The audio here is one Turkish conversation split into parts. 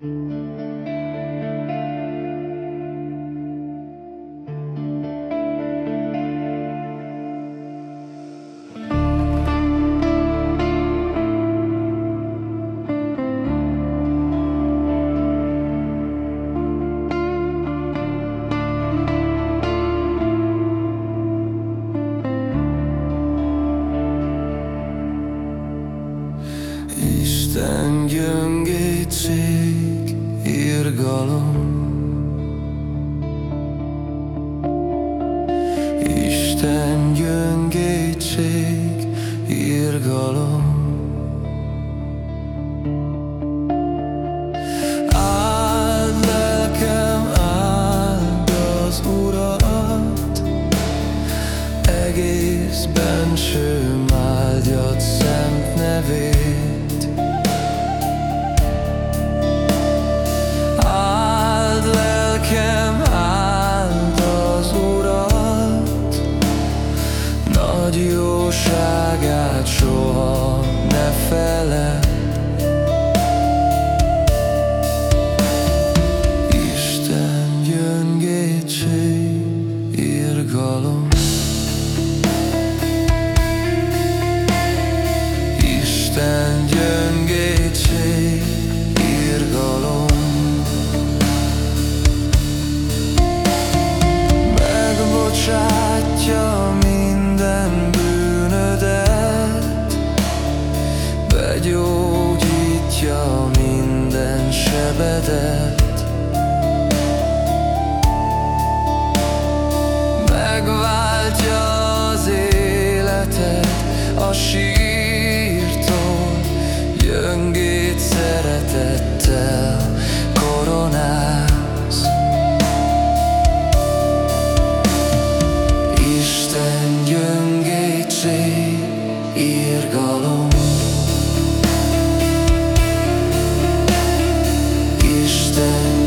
İşten gün irgalom Isten gyöngétség, irgalom. Esély, írgalom. Isten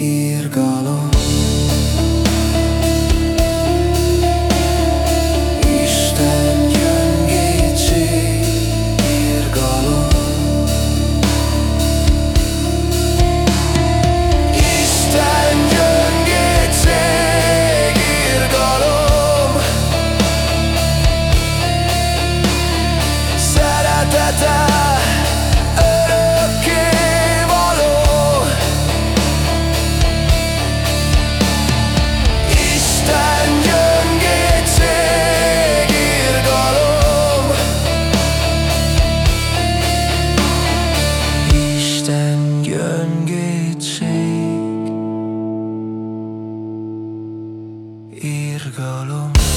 Irgalom. Circolo